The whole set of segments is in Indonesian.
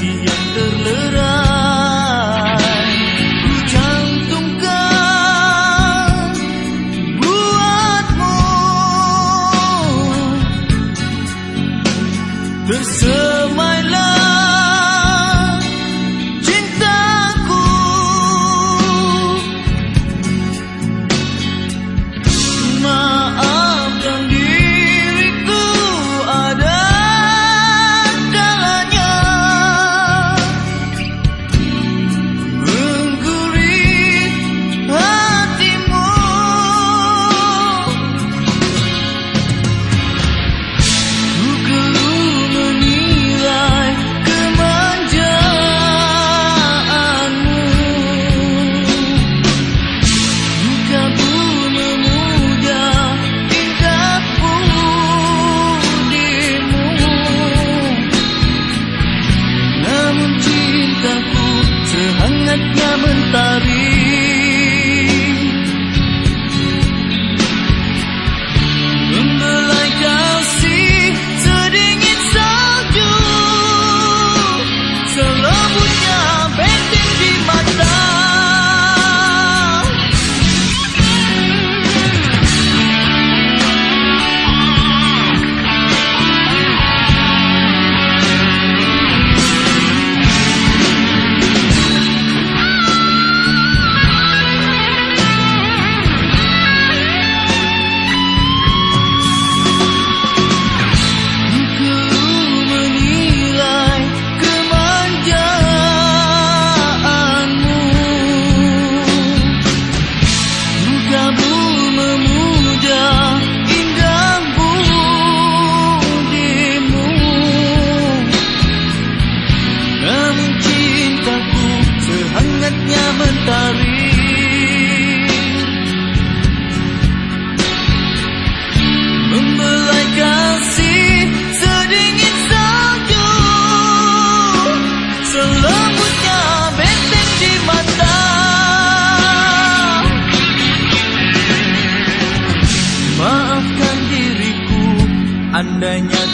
kasih yang terlerai Ku cantumkan buatmu Tersenyum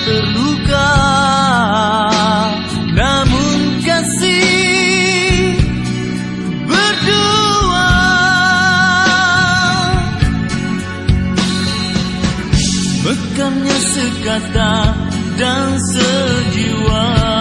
terluka. Namun kasih berdua. Bekannya sekata dan sejiwa.